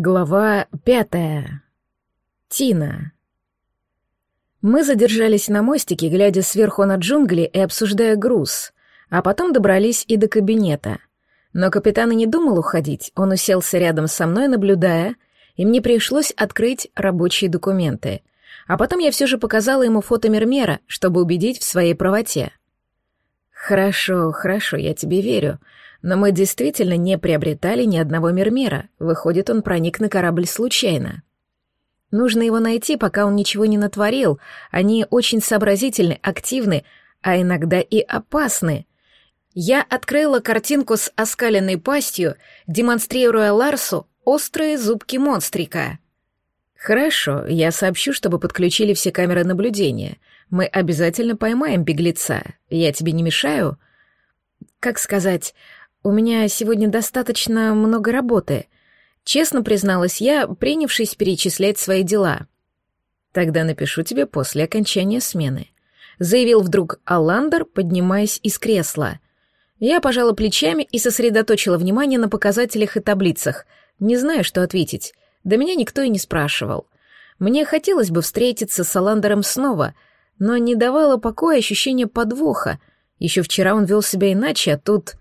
Глава пятая. Тина. Мы задержались на мостике, глядя сверху на джунгли и обсуждая груз, а потом добрались и до кабинета. Но капитан и не думал уходить, он уселся рядом со мной, наблюдая, и мне пришлось открыть рабочие документы. А потом я все же показала ему фото Мермера, чтобы убедить в своей правоте. «Хорошо, хорошо, я тебе верю», но мы действительно не приобретали ни одного Мермера. Выходит, он проник на корабль случайно. Нужно его найти, пока он ничего не натворил. Они очень сообразительны, активны, а иногда и опасны. Я открыла картинку с оскаленной пастью, демонстрируя Ларсу острые зубки монстрика. «Хорошо, я сообщу, чтобы подключили все камеры наблюдения. Мы обязательно поймаем беглеца. Я тебе не мешаю?» «Как сказать, у меня сегодня достаточно много работы. Честно призналась я, принявшись перечислять свои дела. Тогда напишу тебе после окончания смены. Заявил вдруг Аландер, поднимаясь из кресла. Я пожала плечами и сосредоточила внимание на показателях и таблицах. Не знаю, что ответить. До меня никто и не спрашивал. Мне хотелось бы встретиться с Аландером снова, но не давало покоя ощущение подвоха. Еще вчера он вел себя иначе, а тут...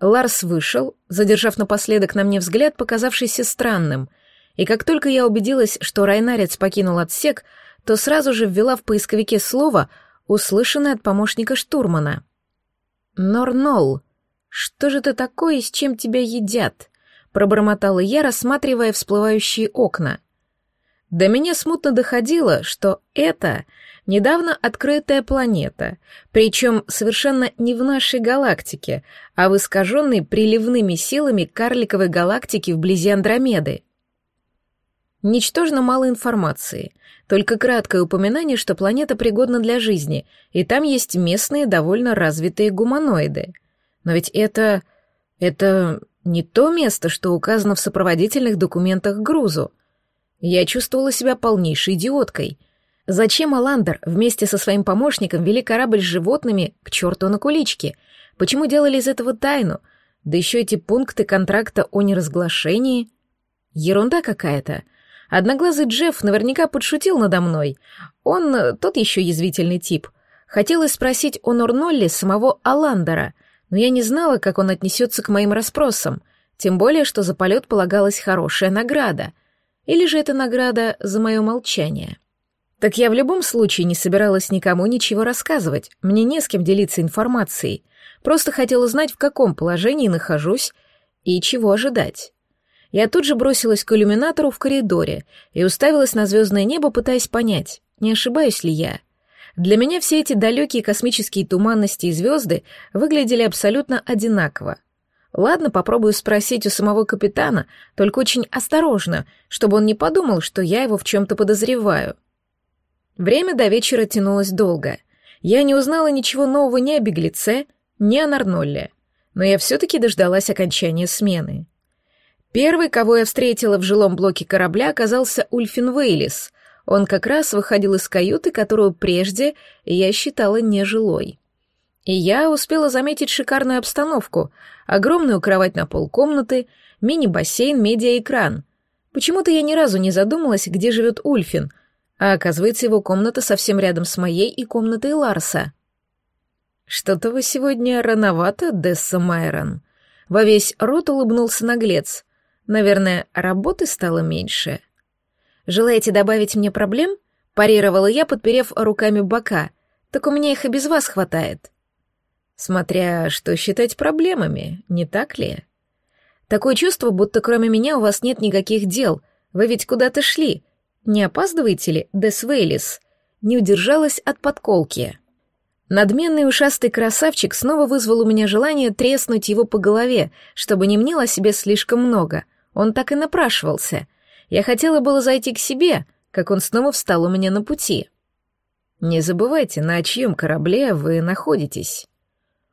Ларс вышел, задержав напоследок на мне взгляд, показавшийся странным, и как только я убедилась, что Райнарец покинул отсек, то сразу же ввела в поисковике слово, услышанное от помощника штурмана. «Норнол, что же это такое и с чем тебя едят?» — пробормотала я, рассматривая всплывающие окна. До меня смутно доходило, что это недавно открытая планета, причем совершенно не в нашей галактике, а в искаженной приливными силами карликовой галактики вблизи Андромеды. Ничтожно мало информации, только краткое упоминание, что планета пригодна для жизни, и там есть местные довольно развитые гуманоиды. Но ведь это... это не то место, что указано в сопроводительных документах грузу. Я чувствовала себя полнейшей идиоткой — Зачем Аландер вместе со своим помощником вели корабль с животными к черту на куличке? Почему делали из этого тайну? Да еще эти пункты контракта о неразглашении. Ерунда какая-то. Одноглазый Джефф наверняка подшутил надо мной. Он э, тот еще язвительный тип. Хотелось спросить о Норнолле самого Аландера, но я не знала, как он отнесется к моим расспросам, тем более, что за полет полагалась хорошая награда. Или же это награда за мое молчание? Так я в любом случае не собиралась никому ничего рассказывать, мне не с кем делиться информацией, просто хотела знать, в каком положении нахожусь и чего ожидать. Я тут же бросилась к иллюминатору в коридоре и уставилась на звездное небо, пытаясь понять, не ошибаюсь ли я. Для меня все эти далекие космические туманности и звезды выглядели абсолютно одинаково. Ладно, попробую спросить у самого капитана, только очень осторожно, чтобы он не подумал, что я его в чем-то подозреваю. Время до вечера тянулось долго. Я не узнала ничего нового ни о беглеце, ни о Нарнолле, но я все-таки дождалась окончания смены. Первый, кого я встретила в жилом блоке корабля, оказался Ульфин Вейлис. Он как раз выходил из каюты, которую прежде я считала нежилой. И я успела заметить шикарную обстановку, огромную кровать на полкомнаты, мини-бассейн, медиаэкран. Почему-то я ни разу не задумалась, где живет Ульфин — а оказывается, его комната совсем рядом с моей и комнатой Ларса. «Что-то вы сегодня рановато, Десса Майрон». Во весь рот улыбнулся наглец. «Наверное, работы стало меньше». «Желаете добавить мне проблем?» — парировала я, подперев руками бока. «Так у меня их и без вас хватает». «Смотря что считать проблемами, не так ли?» «Такое чувство, будто кроме меня у вас нет никаких дел. Вы ведь куда-то шли. Не опаздываете ли, Дес Вейлис?» Не удержалась от подколки. Надменный ушастый красавчик снова вызвал у меня желание треснуть его по голове, чтобы не мнил себе слишком много. Он так и напрашивался. Я хотела было зайти к себе, как он снова встал у меня на пути. «Не забывайте, на чьем корабле вы находитесь».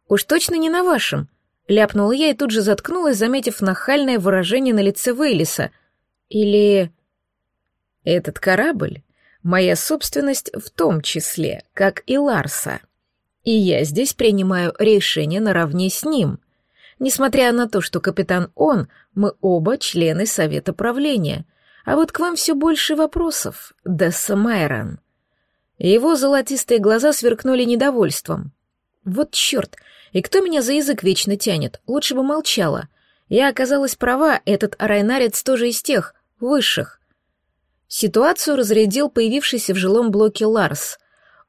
«Уж точно не на вашем», — ляпнула я и тут же заткнулась, заметив нахальное выражение на лице Вейлиса. «Или...» Этот корабль — моя собственность в том числе, как и Ларса. И я здесь принимаю решение наравне с ним. Несмотря на то, что капитан он, мы оба члены совета правления. А вот к вам все больше вопросов, Десса Майрон. Его золотистые глаза сверкнули недовольством. Вот черт, и кто меня за язык вечно тянет? Лучше бы молчала. Я оказалась права, этот райнарец тоже из тех, высших. Ситуацию разрядил появившийся в жилом блоке Ларс.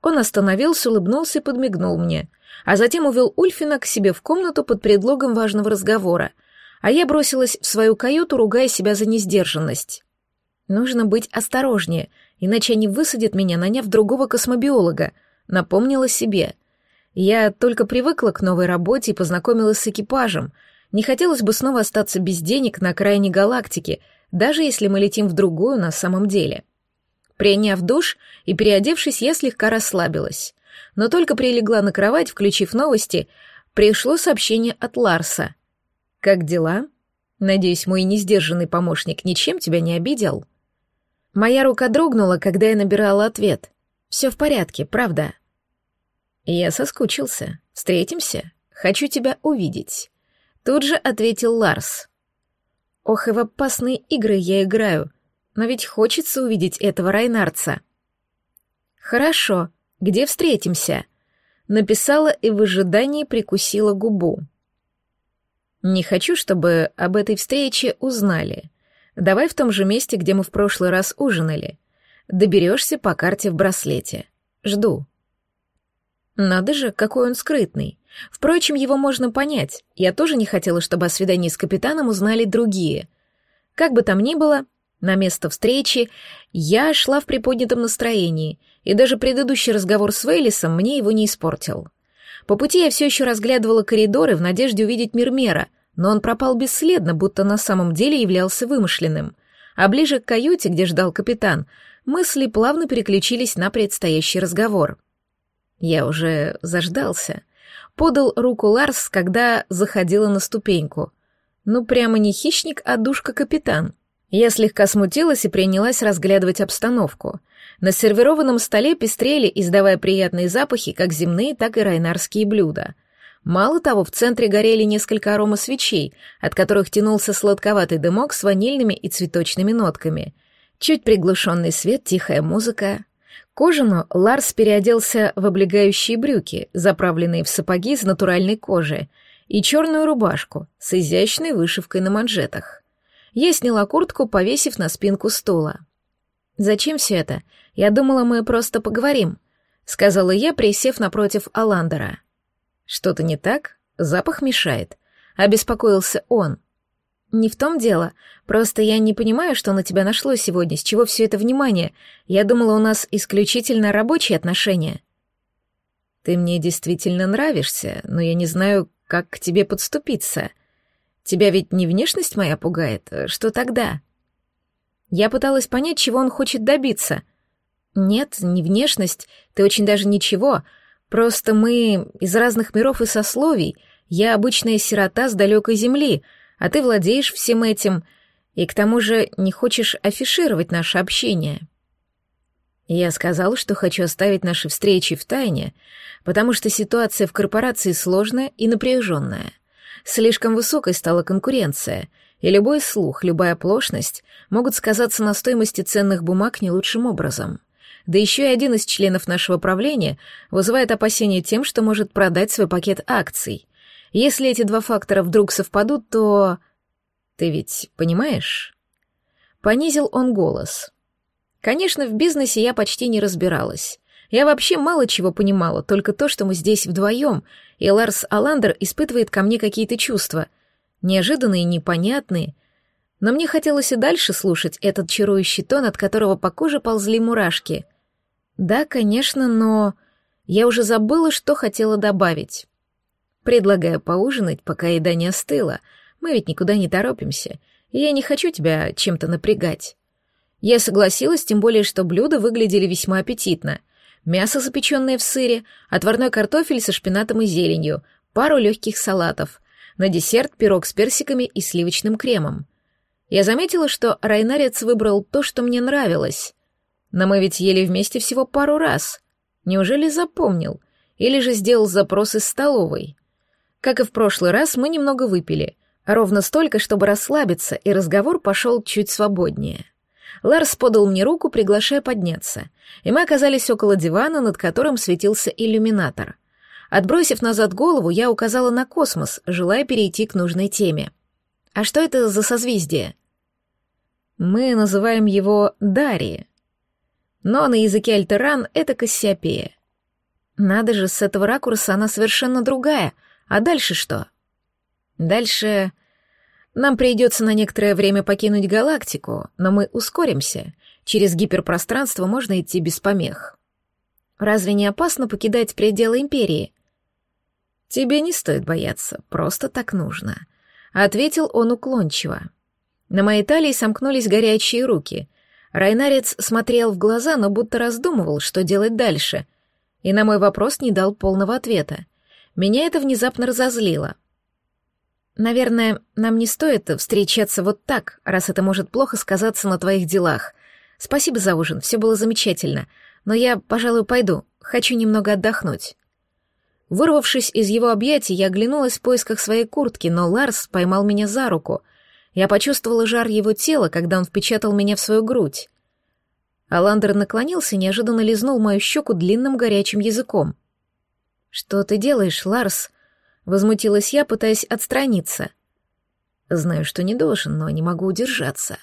Он остановился, улыбнулся и подмигнул мне, а затем увел Ульфина к себе в комнату под предлогом важного разговора, а я бросилась в свою каюту, ругая себя за несдержанность. Нужно быть осторожнее, иначе они высадят меня, наняв другого космобиолога, напомнила себе. Я только привыкла к новой работе и познакомилась с экипажем. Не хотелось бы снова остаться без денег на окраине галактики, даже если мы летим в другую на самом деле. Приняв душ и переодевшись, я слегка расслабилась. Но только прилегла на кровать, включив новости, пришло сообщение от Ларса. «Как дела? Надеюсь, мой несдержанный помощник ничем тебя не обидел?» Моя рука дрогнула, когда я набирала ответ. «Все в порядке, правда?» «Я соскучился. Встретимся? Хочу тебя увидеть». Тут же ответил Ларс. «Ох, и в опасные игры я играю, но ведь хочется увидеть этого Райнарца». «Хорошо. Где встретимся?» Написала и в ожидании прикусила губу. «Не хочу, чтобы об этой встрече узнали. Давай в том же месте, где мы в прошлый раз ужинали. Доберешься по карте в браслете. Жду. Надо же, какой он скрытный. Впрочем, его можно понять. Я тоже не хотела, чтобы о свидании с капитаном узнали другие. Как бы там ни было, на место встречи я шла в приподнятом настроении, и даже предыдущий разговор с Вейлисом мне его не испортил. По пути я все еще разглядывала коридоры в надежде увидеть Мирмера, но он пропал бесследно, будто на самом деле являлся вымышленным. А ближе к каюте, где ждал капитан, мысли плавно переключились на предстоящий разговор. Я уже заждался. Подал руку Ларс, когда заходила на ступеньку. Ну, прямо не хищник, а душка-капитан. Я слегка смутилась и принялась разглядывать обстановку. На сервированном столе пестрели, издавая приятные запахи, как земные, так и райнарские блюда — Мало того, в центре горели несколько аромасвечей, от которых тянулся сладковатый дымок с ванильными и цветочными нотками. Чуть приглушенный свет, тихая музыка. К Ларс переоделся в облегающие брюки, заправленные в сапоги из натуральной кожи, и черную рубашку с изящной вышивкой на манжетах. Я сняла куртку, повесив на спинку стула. «Зачем все это? Я думала, мы просто поговорим», — сказала я, присев напротив Аландера. Что-то не так? Запах мешает. Обеспокоился он. Не в том дело. Просто я не понимаю, что на тебя нашло сегодня, с чего все это внимание. Я думала, у нас исключительно рабочие отношения. Ты мне действительно нравишься, но я не знаю, как к тебе подступиться. Тебя ведь не внешность моя пугает. Что тогда? Я пыталась понять, чего он хочет добиться. Нет, не внешность. Ты очень даже ничего. Просто мы из разных миров и сословий. Я обычная сирота с далекой земли, а ты владеешь всем этим, и к тому же не хочешь афишировать наше общение. Я сказал, что хочу оставить наши встречи в тайне, потому что ситуация в корпорации сложная и напряженная. Слишком высокой стала конкуренция, и любой слух, любая оплошность могут сказаться на стоимости ценных бумаг не лучшим образом да еще и один из членов нашего правления вызывает опасения тем, что может продать свой пакет акций. Если эти два фактора вдруг совпадут, то... Ты ведь понимаешь? Понизил он голос. Конечно, в бизнесе я почти не разбиралась. Я вообще мало чего понимала, только то, что мы здесь вдвоем, и Ларс Аландер испытывает ко мне какие-то чувства. Неожиданные, непонятные. Но мне хотелось и дальше слушать этот чарующий тон, от которого по коже ползли мурашки — да, конечно, но я уже забыла, что хотела добавить. Предлагаю поужинать, пока еда не остыла. Мы ведь никуда не торопимся, и я не хочу тебя чем-то напрягать. Я согласилась, тем более, что блюда выглядели весьма аппетитно. Мясо, запеченное в сыре, отварной картофель со шпинатом и зеленью, пару легких салатов. На десерт пирог с персиками и сливочным кремом. Я заметила, что Райнарец выбрал то, что мне нравилось. Но мы ведь ели вместе всего пару раз. Неужели запомнил? Или же сделал запрос из столовой? Как и в прошлый раз, мы немного выпили, ровно столько, чтобы расслабиться, и разговор пошел чуть свободнее. Ларс подал мне руку, приглашая подняться, и мы оказались около дивана, над которым светился иллюминатор. Отбросив назад голову, я указала на космос, желая перейти к нужной теме. «А что это за созвездие?» «Мы называем его Дари», но на языке альтеран это Кассиопея. Надо же, с этого ракурса она совершенно другая. А дальше что? Дальше нам придется на некоторое время покинуть галактику, но мы ускоримся. Через гиперпространство можно идти без помех. Разве не опасно покидать пределы Империи? Тебе не стоит бояться, просто так нужно. Ответил он уклончиво. На моей талии сомкнулись горячие руки. Райнарец смотрел в глаза, но будто раздумывал, что делать дальше — и на мой вопрос не дал полного ответа. Меня это внезапно разозлило. «Наверное, нам не стоит встречаться вот так, раз это может плохо сказаться на твоих делах. Спасибо за ужин, все было замечательно, но я, пожалуй, пойду, хочу немного отдохнуть». Вырвавшись из его объятий, я оглянулась в поисках своей куртки, но Ларс поймал меня за руку. Я почувствовала жар его тела, когда он впечатал меня в свою грудь. Аландер наклонился и неожиданно лизнул мою щеку длинным горячим языком. «Что ты делаешь, Ларс?» — возмутилась я, пытаясь отстраниться. «Знаю, что не должен, но не могу удержаться.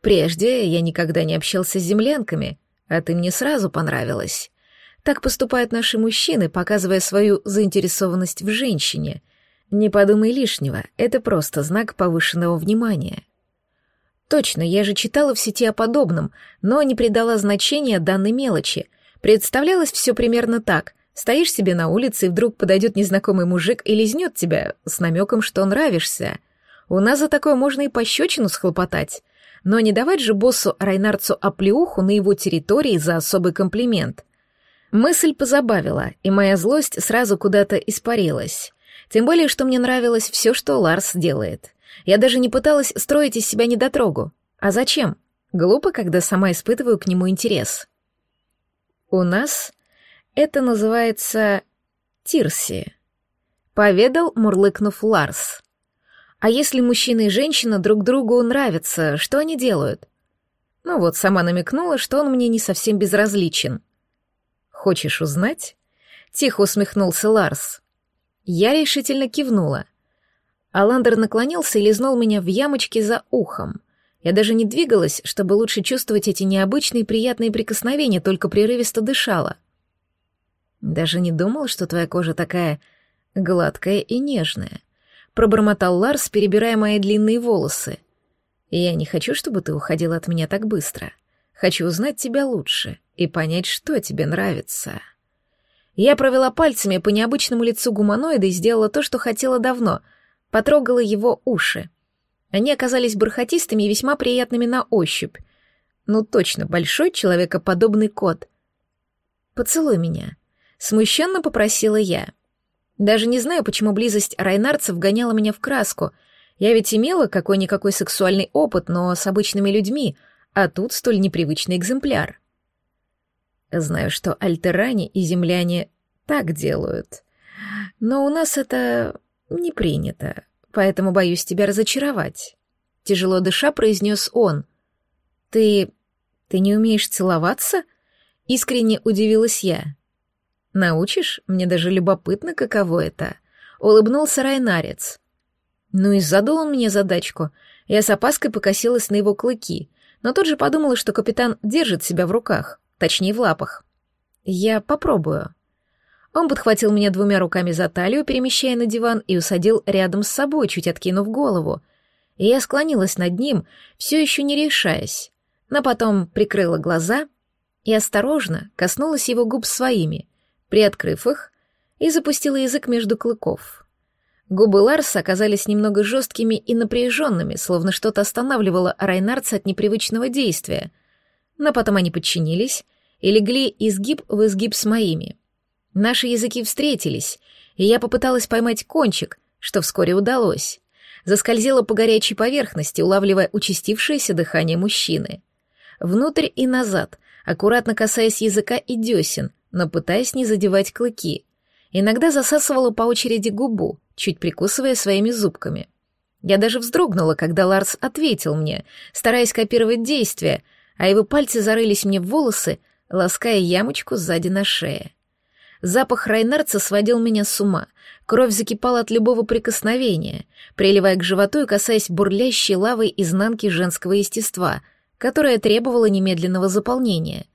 Прежде я никогда не общался с землянками, а ты мне сразу понравилась. Так поступают наши мужчины, показывая свою заинтересованность в женщине. Не подумай лишнего, это просто знак повышенного внимания». Точно, я же читала в сети о подобном, но не придала значения данной мелочи. Представлялось все примерно так. Стоишь себе на улице, и вдруг подойдет незнакомый мужик и лизнет тебя с намеком, что нравишься. У нас за такое можно и пощечину схлопотать. Но не давать же боссу Райнарцу оплеуху на его территории за особый комплимент. Мысль позабавила, и моя злость сразу куда-то испарилась. Тем более, что мне нравилось все, что Ларс делает. Я даже не пыталась строить из себя недотрогу. А зачем? Глупо, когда сама испытываю к нему интерес. У нас это называется Тирси, поведал, мурлыкнув Ларс. А если мужчина и женщина друг другу нравятся, что они делают? Ну вот, сама намекнула, что он мне не совсем безразличен. Хочешь узнать? Тихо усмехнулся Ларс. Я решительно кивнула — Аландер наклонился и лизнул меня в ямочке за ухом. Я даже не двигалась, чтобы лучше чувствовать эти необычные приятные прикосновения, только прерывисто дышала. Даже не думал, что твоя кожа такая гладкая и нежная. Пробормотал Ларс, перебирая мои длинные волосы. Я не хочу, чтобы ты уходила от меня так быстро. Хочу узнать тебя лучше и понять, что тебе нравится. Я провела пальцами по необычному лицу гуманоида и сделала то, что хотела давно — потрогала его уши. Они оказались бархатистыми и весьма приятными на ощупь. Ну точно, большой человекоподобный кот. «Поцелуй меня», — смущенно попросила я. Даже не знаю, почему близость райнарцев гоняла меня в краску. Я ведь имела какой-никакой сексуальный опыт, но с обычными людьми, а тут столь непривычный экземпляр. Знаю, что альтеране и земляне так делают. Но у нас это «Не принято, поэтому боюсь тебя разочаровать», — тяжело дыша произнес он. «Ты... ты не умеешь целоваться?» — искренне удивилась я. «Научишь? Мне даже любопытно, каково это», — улыбнулся Райнарец. Ну и задал он мне задачку. Я с опаской покосилась на его клыки, но тут же подумала, что капитан держит себя в руках, точнее в лапах. «Я попробую», он подхватил меня двумя руками за талию, перемещая на диван, и усадил рядом с собой, чуть откинув голову. И я склонилась над ним, все еще не решаясь, но потом прикрыла глаза и осторожно коснулась его губ своими, приоткрыв их, и запустила язык между клыков. Губы Ларса оказались немного жесткими и напряженными, словно что-то останавливало Райнарца от непривычного действия. Но потом они подчинились и легли изгиб в изгиб с моими — Наши языки встретились, и я попыталась поймать кончик, что вскоре удалось. Заскользила по горячей поверхности, улавливая участившееся дыхание мужчины. Внутрь и назад, аккуратно касаясь языка и десен, но пытаясь не задевать клыки. Иногда засасывала по очереди губу, чуть прикусывая своими зубками. Я даже вздрогнула, когда Ларс ответил мне, стараясь копировать действия, а его пальцы зарылись мне в волосы, лаская ямочку сзади на шее. Запах Райнарца сводил меня с ума. Кровь закипала от любого прикосновения, приливая к животу и касаясь бурлящей лавой изнанки женского естества, которая требовала немедленного заполнения.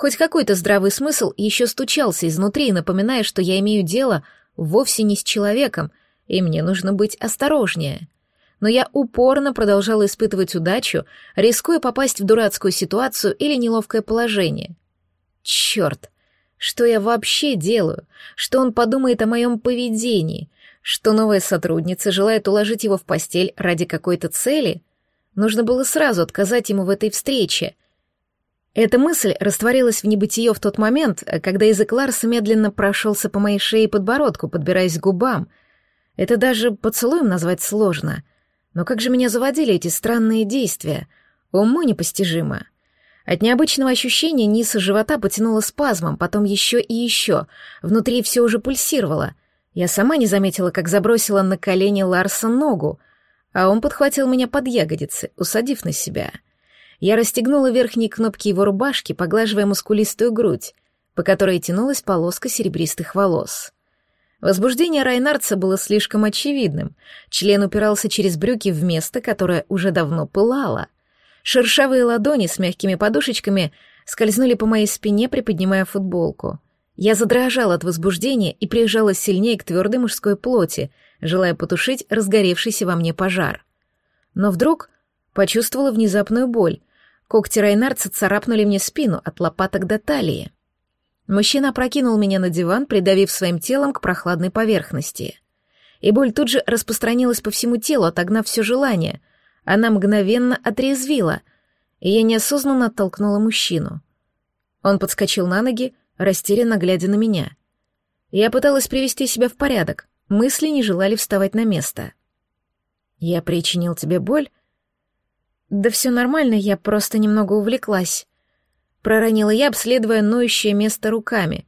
Хоть какой-то здравый смысл еще стучался изнутри, напоминая, что я имею дело вовсе не с человеком, и мне нужно быть осторожнее. Но я упорно продолжала испытывать удачу, рискуя попасть в дурацкую ситуацию или неловкое положение. Черт! Что я вообще делаю? Что он подумает о моем поведении? Что новая сотрудница желает уложить его в постель ради какой-то цели? Нужно было сразу отказать ему в этой встрече. Эта мысль растворилась в небытие в тот момент, когда язык Ларса медленно прошелся по моей шее и подбородку, подбираясь к губам. Это даже поцелуем назвать сложно. Но как же меня заводили эти странные действия? Уму непостижимо. От необычного ощущения низ живота потянуло спазмом, потом еще и еще. Внутри все уже пульсировало. Я сама не заметила, как забросила на колени Ларса ногу, а он подхватил меня под ягодицы, усадив на себя. Я расстегнула верхние кнопки его рубашки, поглаживая мускулистую грудь, по которой тянулась полоска серебристых волос. Возбуждение Райнарца было слишком очевидным. Член упирался через брюки в место, которое уже давно пылало — Шершавые ладони с мягкими подушечками скользнули по моей спине, приподнимая футболку. Я задрожала от возбуждения и прижалась сильнее к твердой мужской плоти, желая потушить разгоревшийся во мне пожар. Но вдруг почувствовала внезапную боль. Когти Райнарца царапнули мне спину от лопаток до талии. Мужчина опрокинул меня на диван, придавив своим телом к прохладной поверхности. И боль тут же распространилась по всему телу, отогнав все желание, она мгновенно отрезвила, и я неосознанно оттолкнула мужчину. Он подскочил на ноги, растерянно глядя на меня. Я пыталась привести себя в порядок, мысли не желали вставать на место. «Я причинил тебе боль?» «Да все нормально, я просто немного увлеклась», — проронила я, обследуя ноющее место руками.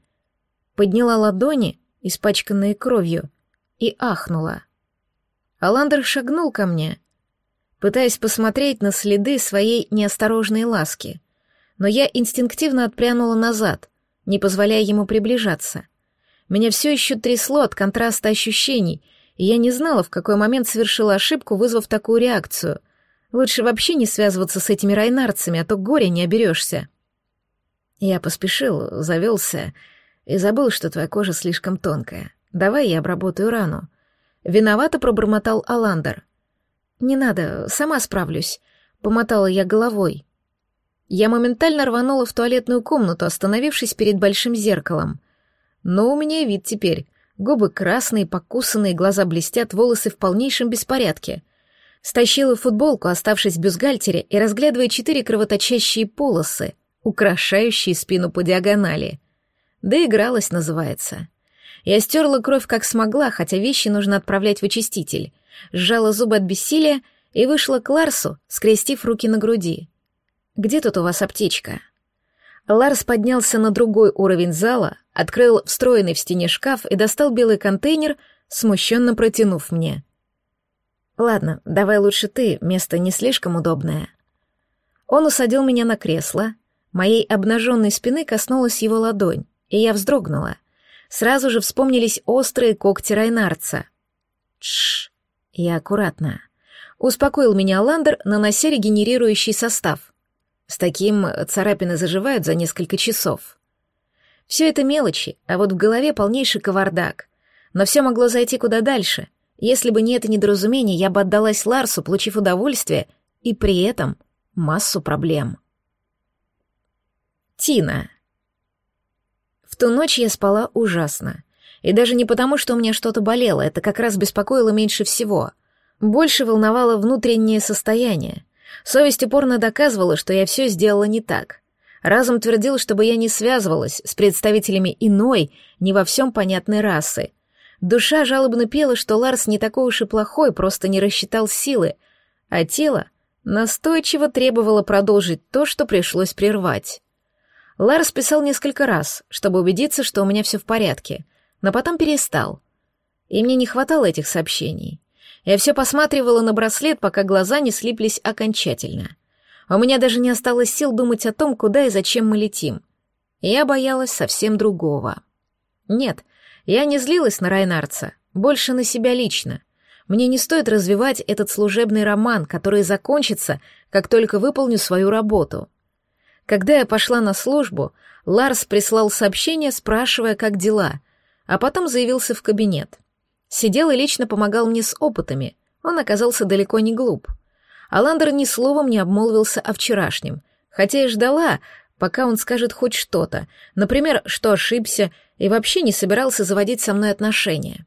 Подняла ладони, испачканные кровью, и ахнула. Аландер шагнул ко мне, пытаясь посмотреть на следы своей неосторожной ласки. Но я инстинктивно отпрянула назад, не позволяя ему приближаться. Меня все еще трясло от контраста ощущений, и я не знала, в какой момент совершила ошибку, вызвав такую реакцию. Лучше вообще не связываться с этими райнарцами, а то горя не оберешься. Я поспешил, завелся и забыл, что твоя кожа слишком тонкая. Давай я обработаю рану. Виновато пробормотал Аландер. «Не надо, сама справлюсь», — помотала я головой. Я моментально рванула в туалетную комнату, остановившись перед большим зеркалом. Но у меня вид теперь. Губы красные, покусанные, глаза блестят, волосы в полнейшем беспорядке. Стащила футболку, оставшись в бюстгальтере, и разглядывая четыре кровоточащие полосы, украшающие спину по диагонали. Доигралась, называется. Я стерла кровь как смогла, хотя вещи нужно отправлять в очиститель сжала зубы от бессилия и вышла к Ларсу, скрестив руки на груди. «Где тут у вас аптечка?» Ларс поднялся на другой уровень зала, открыл встроенный в стене шкаф и достал белый контейнер, смущенно протянув мне. «Ладно, давай лучше ты, место не слишком удобное». Он усадил меня на кресло, моей обнаженной спины коснулась его ладонь, и я вздрогнула. Сразу же вспомнились острые когти Райнарца. Тш, я аккуратно. Успокоил меня Ландер, нанося регенерирующий состав. С таким царапины заживают за несколько часов. Все это мелочи, а вот в голове полнейший кавардак. Но все могло зайти куда дальше. Если бы не это недоразумение, я бы отдалась Ларсу, получив удовольствие, и при этом массу проблем. Тина. В ту ночь я спала ужасно. И даже не потому, что у меня что-то болело, это как раз беспокоило меньше всего. Больше волновало внутреннее состояние. Совесть упорно доказывала, что я все сделала не так. Разум твердил, чтобы я не связывалась с представителями иной, не во всем понятной расы. Душа жалобно пела, что Ларс не такой уж и плохой, просто не рассчитал силы, а тело настойчиво требовало продолжить то, что пришлось прервать. Ларс писал несколько раз, чтобы убедиться, что у меня все в порядке, но потом перестал. И мне не хватало этих сообщений. Я все посматривала на браслет, пока глаза не слиплись окончательно. У меня даже не осталось сил думать о том, куда и зачем мы летим. Я боялась совсем другого. Нет, я не злилась на Райнарца, больше на себя лично. Мне не стоит развивать этот служебный роман, который закончится, как только выполню свою работу. Когда я пошла на службу, Ларс прислал сообщение, спрашивая, как дела, а потом заявился в кабинет. Сидел и лично помогал мне с опытами. Он оказался далеко не глуп. Аландер ни словом не обмолвился о вчерашнем, хотя и ждала, пока он скажет хоть что-то, например, что ошибся и вообще не собирался заводить со мной отношения.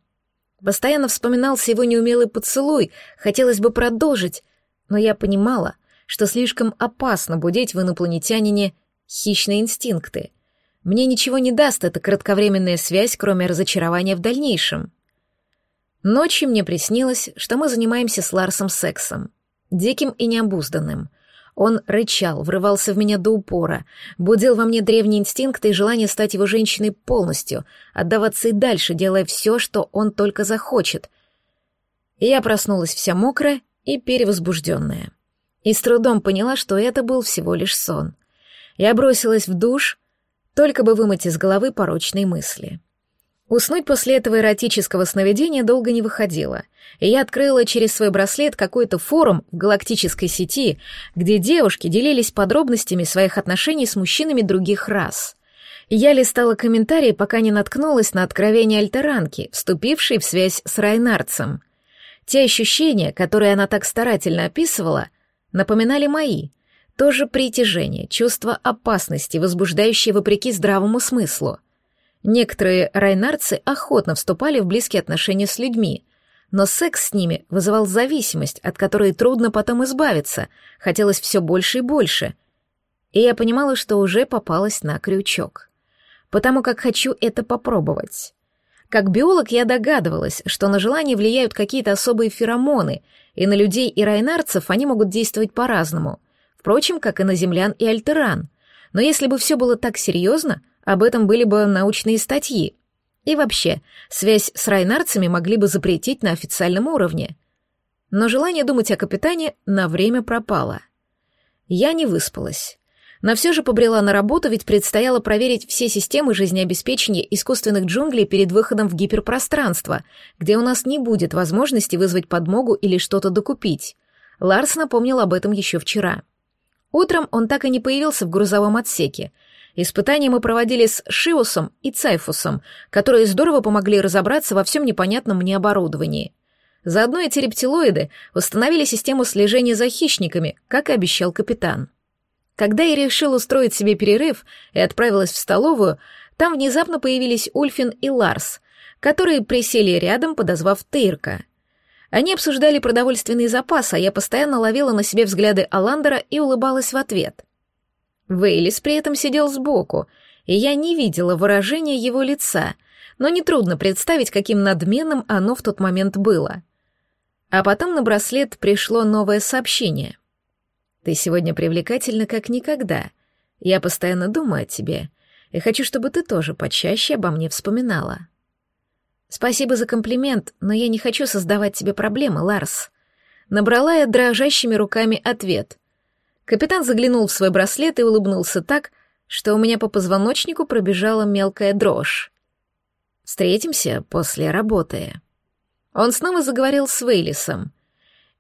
Постоянно вспоминался его неумелый поцелуй, хотелось бы продолжить, но я понимала, что слишком опасно будить в инопланетянине хищные инстинкты. Мне ничего не даст эта кратковременная связь, кроме разочарования в дальнейшем. Ночью мне приснилось, что мы занимаемся с Ларсом сексом. Диким и необузданным. Он рычал, врывался в меня до упора, будил во мне древние инстинкты и желание стать его женщиной полностью, отдаваться и дальше, делая все, что он только захочет. Я проснулась вся мокрая и перевозбужденная. И с трудом поняла, что это был всего лишь сон. Я бросилась в душ, только бы вымыть из головы порочные мысли. Уснуть после этого эротического сновидения долго не выходило, и я открыла через свой браслет какой-то форум в галактической сети, где девушки делились подробностями своих отношений с мужчинами других рас. Я листала комментарии, пока не наткнулась на откровение альтеранки, вступившей в связь с Райнарцем. Те ощущения, которые она так старательно описывала, напоминали мои. Тоже притяжение, чувство опасности, возбуждающее вопреки здравому смыслу. Некоторые райнарцы охотно вступали в близкие отношения с людьми, но секс с ними вызывал зависимость, от которой трудно потом избавиться, хотелось все больше и больше. И я понимала, что уже попалась на крючок. Потому как хочу это попробовать. Как биолог я догадывалась, что на желание влияют какие-то особые феромоны, и на людей и райнарцев они могут действовать по-разному, впрочем, как и на землян и альтеран. Но если бы все было так серьезно, об этом были бы научные статьи. И вообще, связь с райнарцами могли бы запретить на официальном уровне. Но желание думать о капитане на время пропало. Я не выспалась. Но все же побрела на работу, ведь предстояло проверить все системы жизнеобеспечения искусственных джунглей перед выходом в гиперпространство, где у нас не будет возможности вызвать подмогу или что-то докупить. Ларс напомнил об этом еще вчера. Утром он так и не появился в грузовом отсеке — Испытания мы проводили с Шиусом и Цайфусом, которые здорово помогли разобраться во всем непонятном мне оборудовании. Заодно эти рептилоиды установили систему слежения за хищниками, как и обещал капитан. Когда я решил устроить себе перерыв и отправилась в столовую, там внезапно появились Ульфин и Ларс, которые присели рядом, подозвав Тейрка. Они обсуждали продовольственный запас, а я постоянно ловила на себе взгляды Аландера и улыбалась в ответ — Вейлис при этом сидел сбоку, и я не видела выражения его лица, но нетрудно представить, каким надменным оно в тот момент было. А потом на браслет пришло новое сообщение. «Ты сегодня привлекательна как никогда. Я постоянно думаю о тебе, и хочу, чтобы ты тоже почаще обо мне вспоминала». «Спасибо за комплимент, но я не хочу создавать тебе проблемы, Ларс». Набрала я дрожащими руками ответ — Капитан заглянул в свой браслет и улыбнулся так, что у меня по позвоночнику пробежала мелкая дрожь. «Встретимся после работы». Он снова заговорил с Вейлисом.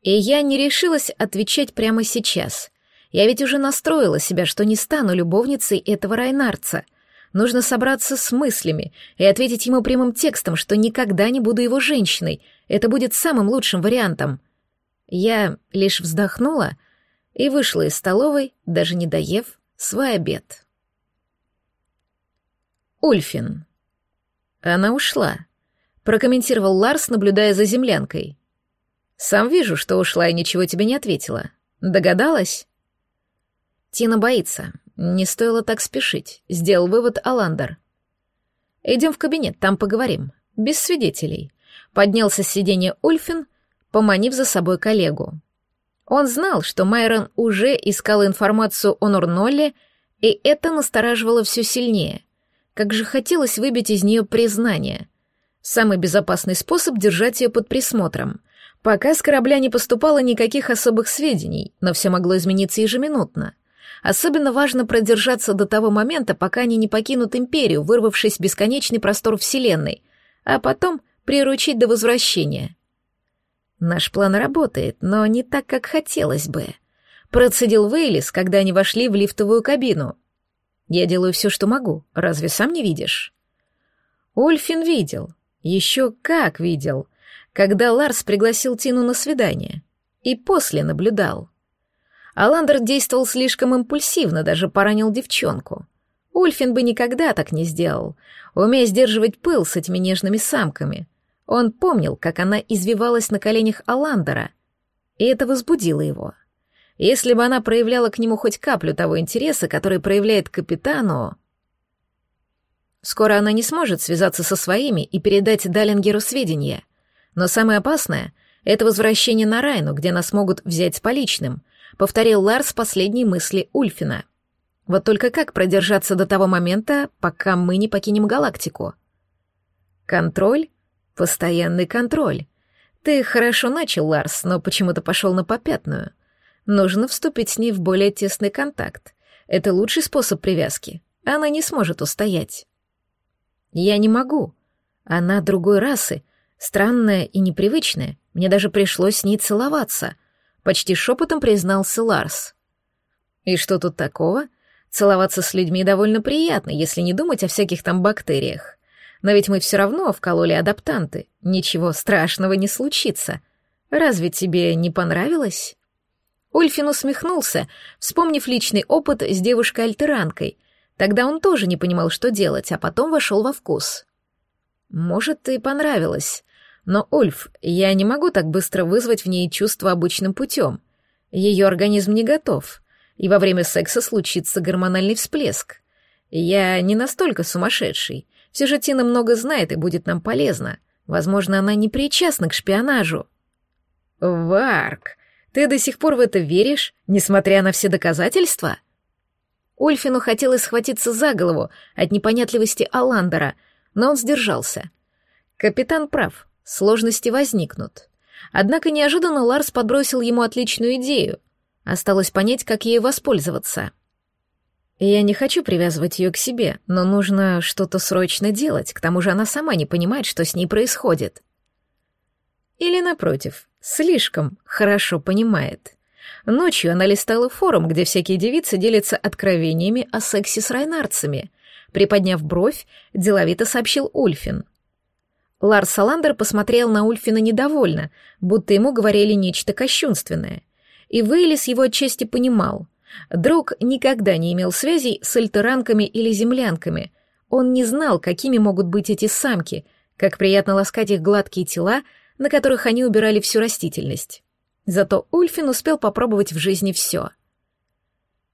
И я не решилась отвечать прямо сейчас. Я ведь уже настроила себя, что не стану любовницей этого Райнарца. Нужно собраться с мыслями и ответить ему прямым текстом, что никогда не буду его женщиной. Это будет самым лучшим вариантом. Я лишь вздохнула — и вышла из столовой, даже не доев свой обед. Ульфин. Она ушла, прокомментировал Ларс, наблюдая за землянкой. Сам вижу, что ушла и ничего тебе не ответила. Догадалась? Тина боится. Не стоило так спешить, сделал вывод Аландер. Идем в кабинет, там поговорим. Без свидетелей. Поднялся с сиденья Ульфин, поманив за собой коллегу. Он знал, что Майрон уже искал информацию о Нурнолле, и это настораживало все сильнее. Как же хотелось выбить из нее признание. Самый безопасный способ держать ее под присмотром. Пока с корабля не поступало никаких особых сведений, но все могло измениться ежеминутно. Особенно важно продержаться до того момента, пока они не покинут Империю, вырвавшись в бесконечный простор Вселенной, а потом приручить до возвращения. Наш план работает, но не так, как хотелось бы. Процедил Вейлис, когда они вошли в лифтовую кабину. Я делаю все, что могу. Разве сам не видишь? Ульфин видел. Еще как видел. Когда Ларс пригласил Тину на свидание. И после наблюдал. Аландер действовал слишком импульсивно, даже поранил девчонку. Ульфин бы никогда так не сделал, умея сдерживать пыл с этими нежными самками. Он помнил, как она извивалась на коленях Аландера, и это возбудило его. Если бы она проявляла к нему хоть каплю того интереса, который проявляет капитану... Скоро она не сможет связаться со своими и передать Далингеру сведения. Но самое опасное — это возвращение на Райну, где нас могут взять с поличным — повторил Ларс последние мысли Ульфина. Вот только как продержаться до того момента, пока мы не покинем галактику? Контроль? Постоянный контроль. Ты хорошо начал, Ларс, но почему-то пошел на попятную. Нужно вступить с ней в более тесный контакт. Это лучший способ привязки. Она не сможет устоять. Я не могу. Она другой расы, странная и непривычная. Мне даже пришлось с ней целоваться — Почти шепотом признался Ларс. И что тут такого? Целоваться с людьми довольно приятно, если не думать о всяких там бактериях. Но ведь мы все равно вкололи адаптанты. Ничего страшного не случится. Разве тебе не понравилось? Ульфин усмехнулся, вспомнив личный опыт с девушкой-альтеранкой. Тогда он тоже не понимал, что делать, а потом вошел во вкус. Может, и понравилось. Но, Ульф, я не могу так быстро вызвать в ней чувство обычным путем. Ее организм не готов, и во время секса случится гормональный всплеск. Я не настолько сумасшедший. Все же Тина много знает и будет нам полезна. Возможно, она не причастна к шпионажу. Варк, ты до сих пор в это веришь, несмотря на все доказательства? Ульфину хотелось схватиться за голову от непонятливости Аландера, но он сдержался. Капитан прав. Сложности возникнут. Однако неожиданно Ларс подбросил ему отличную идею. Осталось понять, как ею воспользоваться. Я не хочу привязывать ее к себе, но нужно что-то срочно делать, к тому же она сама не понимает, что с ней происходит. Или, напротив, слишком хорошо понимает. Ночью она листала форум, где всякие девицы делятся откровениями о сексе с райнарцами. Приподняв бровь, деловито сообщил Ульфин — Ларс Саландер посмотрел на Ульфина недовольно, будто ему говорили нечто кощунственное. И Вейлис его отчасти понимал. Друг никогда не имел связей с альтеранками или землянками. Он не знал, какими могут быть эти самки, как приятно ласкать их гладкие тела, на которых они убирали всю растительность. Зато Ульфин успел попробовать в жизни все.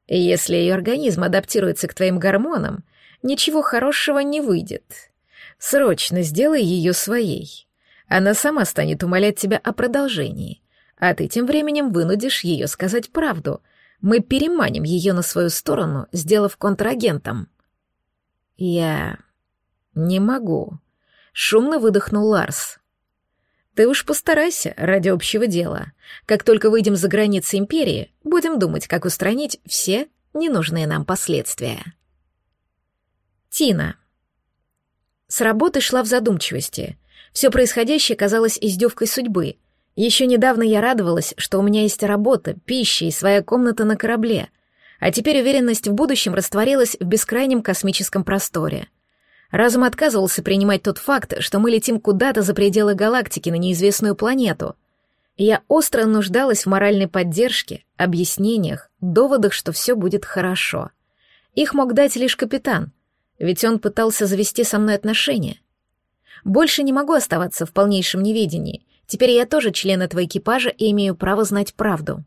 Если ее организм адаптируется к твоим гормонам, ничего хорошего не выйдет, Срочно сделай ее своей. Она сама станет умолять тебя о продолжении, а ты тем временем вынудишь ее сказать правду. Мы переманим ее на свою сторону, сделав контрагентом. Я не могу. Шумно выдохнул Ларс. Ты уж постарайся ради общего дела. Как только выйдем за границы империи, будем думать, как устранить все ненужные нам последствия. Тина. С работы шла в задумчивости. Все происходящее казалось издевкой судьбы. Еще недавно я радовалась, что у меня есть работа, пища и своя комната на корабле. А теперь уверенность в будущем растворилась в бескрайнем космическом просторе. Разум отказывался принимать тот факт, что мы летим куда-то за пределы галактики на неизвестную планету. Я остро нуждалась в моральной поддержке, объяснениях, доводах, что все будет хорошо. Их мог дать лишь капитан — ведь он пытался завести со мной отношения. Больше не могу оставаться в полнейшем неведении. Теперь я тоже член этого экипажа и имею право знать правду.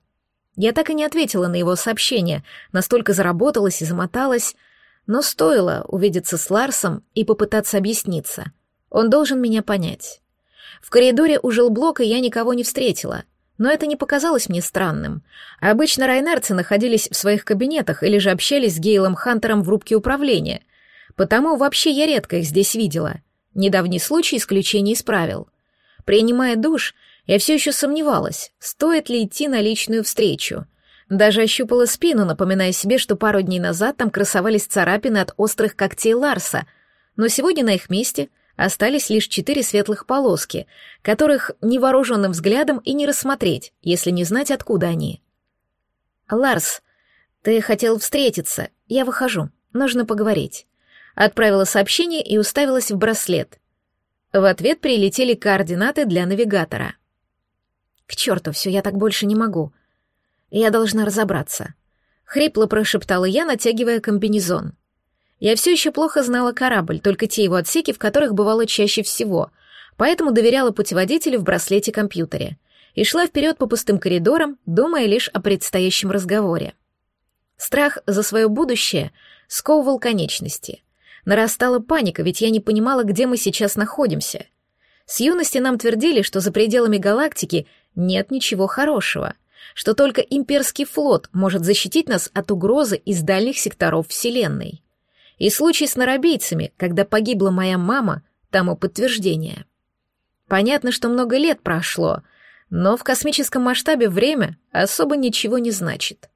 Я так и не ответила на его сообщение, настолько заработалась и замоталась, но стоило увидеться с Ларсом и попытаться объясниться. Он должен меня понять. В коридоре у жилблока я никого не встретила, но это не показалось мне странным. Обычно райнарцы находились в своих кабинетах или же общались с Гейлом Хантером в рубке управления — Потому вообще я редко их здесь видела. Недавний случай исключение исправил. Принимая душ, я все еще сомневалась, стоит ли идти на личную встречу. Даже ощупала спину, напоминая себе, что пару дней назад там красовались царапины от острых когтей Ларса, но сегодня на их месте остались лишь четыре светлых полоски, которых невооруженным взглядом и не рассмотреть, если не знать, откуда они. «Ларс, ты хотел встретиться. Я выхожу. Нужно поговорить». Отправила сообщение и уставилась в браслет. В ответ прилетели координаты для навигатора. «К черту, все, я так больше не могу. Я должна разобраться». Хрипло прошептала я, натягивая комбинезон. Я все еще плохо знала корабль, только те его отсеки, в которых бывало чаще всего, поэтому доверяла путеводителю в браслете-компьютере и шла вперед по пустым коридорам, думая лишь о предстоящем разговоре. Страх за свое будущее сковывал конечности. Нарастала паника, ведь я не понимала, где мы сейчас находимся. С юности нам твердили, что за пределами галактики нет ничего хорошего, что только имперский флот может защитить нас от угрозы из дальних секторов Вселенной. И случай с нарабийцами, когда погибла моя мама, тому подтверждение. Понятно, что много лет прошло, но в космическом масштабе время особо ничего не значит.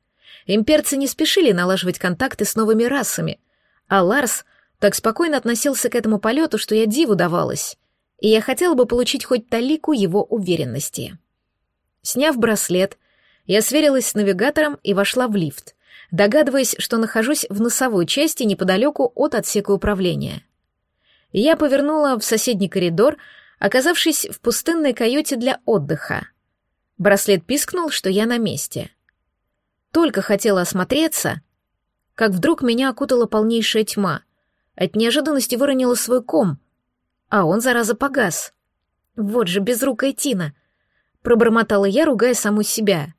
Имперцы не спешили налаживать контакты с новыми расами, а Ларс так спокойно относился к этому полету, что я диву давалась, и я хотела бы получить хоть талику его уверенности. Сняв браслет, я сверилась с навигатором и вошла в лифт догадываясь, что нахожусь в носовой части неподалеку от отсека управления. Я повернула в соседний коридор, оказавшись в пустынной каюте для отдыха. Браслет пискнул, что я на месте. Только хотела осмотреться, как вдруг меня окутала полнейшая тьма. От неожиданности выронила свой ком, а он, зараза, погас. Вот же безрукая Тина. Пробормотала я, ругая саму себя.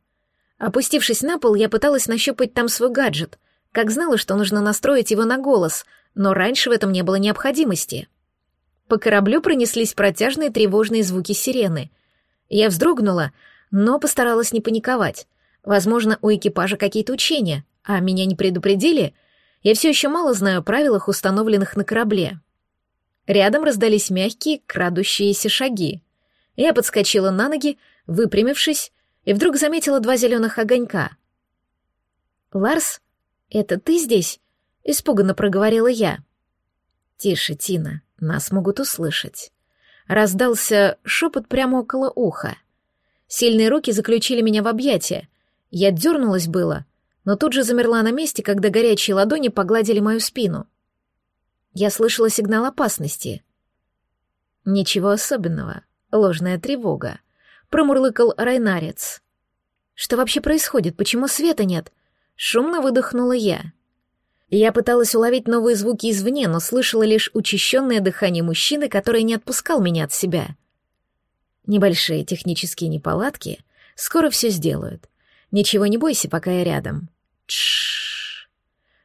Опустившись на пол, я пыталась нащупать там свой гаджет, как знала, что нужно настроить его на голос, но раньше в этом не было необходимости. По кораблю пронеслись протяжные тревожные звуки сирены. Я вздрогнула, но постаралась не паниковать. Возможно, у экипажа какие-то учения, а меня не предупредили. Я все еще мало знаю о правилах, установленных на корабле. Рядом раздались мягкие, крадущиеся шаги. Я подскочила на ноги, выпрямившись, и вдруг заметила два зеленых огонька. «Ларс, это ты здесь?» — испуганно проговорила я. «Тише, Тина, нас могут услышать». Раздался шепот прямо около уха. Сильные руки заключили меня в объятия. Я дернулась было, но тут же замерла на месте, когда горячие ладони погладили мою спину. Я слышала сигнал опасности. Ничего особенного, ложная тревога промурлыкал Райнарец. Что вообще происходит? Почему света нет? Шумно выдохнула я. Я пыталась уловить новые звуки извне, но слышала лишь учащенное дыхание мужчины, который не отпускал меня от себя. Небольшие технические неполадки скоро все сделают. Ничего не бойся, пока я рядом.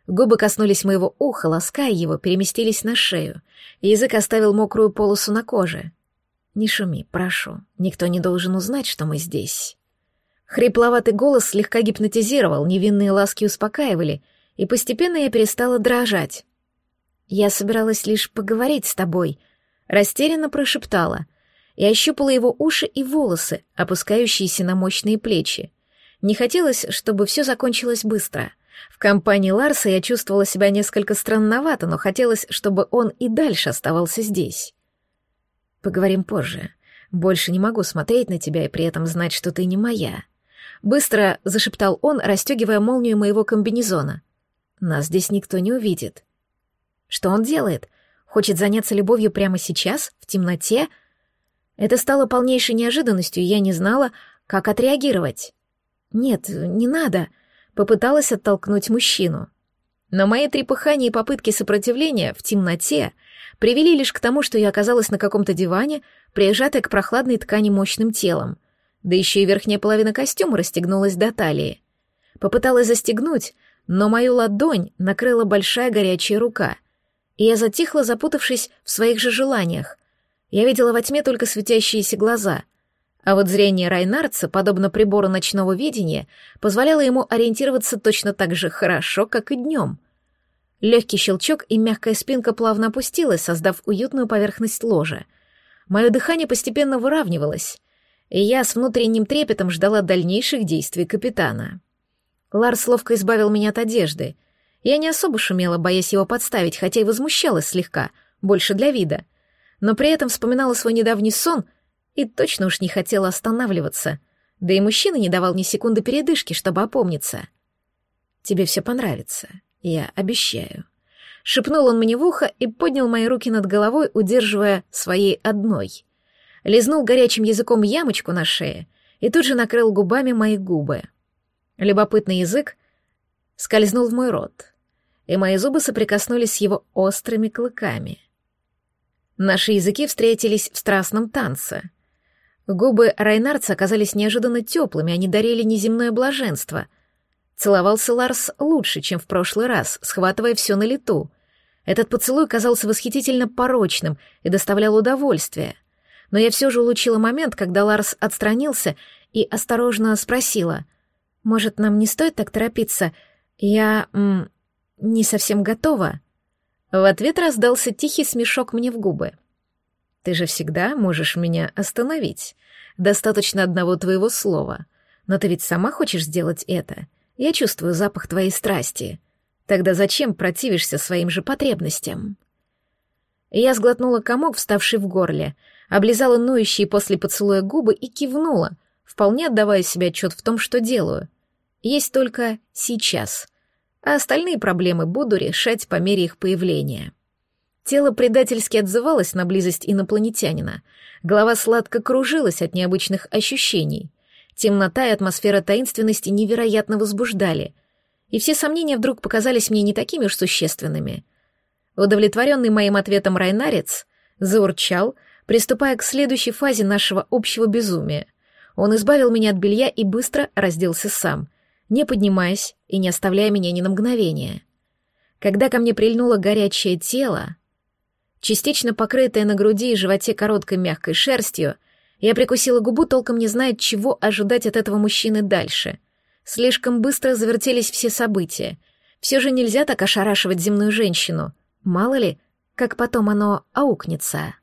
Губы коснулись моего уха, лаская его, переместились на шею. Язык оставил мокрую полосу на коже. «Не шуми, прошу. Никто не должен узнать, что мы здесь». Хрипловатый голос слегка гипнотизировал, невинные ласки успокаивали, и постепенно я перестала дрожать. «Я собиралась лишь поговорить с тобой», — растерянно прошептала, и ощупала его уши и волосы, опускающиеся на мощные плечи. Не хотелось, чтобы все закончилось быстро. В компании Ларса я чувствовала себя несколько странновато, но хотелось, чтобы он и дальше оставался здесь. Поговорим позже. Больше не могу смотреть на тебя и при этом знать, что ты не моя. Быстро зашептал он, расстегивая молнию моего комбинезона. Нас здесь никто не увидит. Что он делает? Хочет заняться любовью прямо сейчас, в темноте? Это стало полнейшей неожиданностью, и я не знала, как отреагировать. Нет, не надо. Попыталась оттолкнуть мужчину. Но мои трепыхания и попытки сопротивления в темноте привели лишь к тому, что я оказалась на каком-то диване, прижатая к прохладной ткани мощным телом. Да еще и верхняя половина костюма расстегнулась до талии. Попыталась застегнуть, но мою ладонь накрыла большая горячая рука. И я затихла, запутавшись в своих же желаниях. Я видела во тьме только светящиеся глаза. А вот зрение Райнарца, подобно прибору ночного видения, позволяло ему ориентироваться точно так же хорошо, как и днем — Легкий щелчок, и мягкая спинка плавно опустилась, создав уютную поверхность ложа. Мое дыхание постепенно выравнивалось, и я с внутренним трепетом ждала дальнейших действий капитана. Ларс ловко избавил меня от одежды. Я не особо шумела, боясь его подставить, хотя и возмущалась слегка, больше для вида. Но при этом вспоминала свой недавний сон и точно уж не хотела останавливаться. Да и мужчина не давал ни секунды передышки, чтобы опомниться. «Тебе все понравится, я обещаю». Шепнул он мне в ухо и поднял мои руки над головой, удерживая своей одной. Лизнул горячим языком ямочку на шее и тут же накрыл губами мои губы. Любопытный язык скользнул в мой рот, и мои зубы соприкоснулись с его острыми клыками. Наши языки встретились в страстном танце. Губы Райнарца оказались неожиданно теплыми, они дарили неземное блаженство. Целовался Ларс лучше, чем в прошлый раз, схватывая все на лету. Этот поцелуй казался восхитительно порочным и доставлял удовольствие. Но я все же улучила момент, когда Ларс отстранился и осторожно спросила. «Может, нам не стоит так торопиться? Я... М, не совсем готова». В ответ раздался тихий смешок мне в губы. «Ты же всегда можешь меня остановить. Достаточно одного твоего слова. Но ты ведь сама хочешь сделать это. Я чувствую запах твоей страсти. Тогда зачем противишься своим же потребностям? Я сглотнула комок, вставший в горле, облизала ноющие после поцелуя губы и кивнула, вполне отдавая себе отчет в том, что делаю. Есть только сейчас, а остальные проблемы буду решать по мере их появления. Тело предательски отзывалось на близость инопланетянина, голова сладко кружилась от необычных ощущений. Темнота и атмосфера таинственности невероятно возбуждали — и все сомнения вдруг показались мне не такими уж существенными. Удовлетворенный моим ответом Райнарец заурчал, приступая к следующей фазе нашего общего безумия. Он избавил меня от белья и быстро разделся сам, не поднимаясь и не оставляя меня ни на мгновение. Когда ко мне прильнуло горячее тело, частично покрытое на груди и животе короткой мягкой шерстью, я прикусила губу, толком не зная, чего ожидать от этого мужчины дальше. Слишком быстро завертелись все события. Все же нельзя так ошарашивать земную женщину. Мало ли, как потом оно аукнется.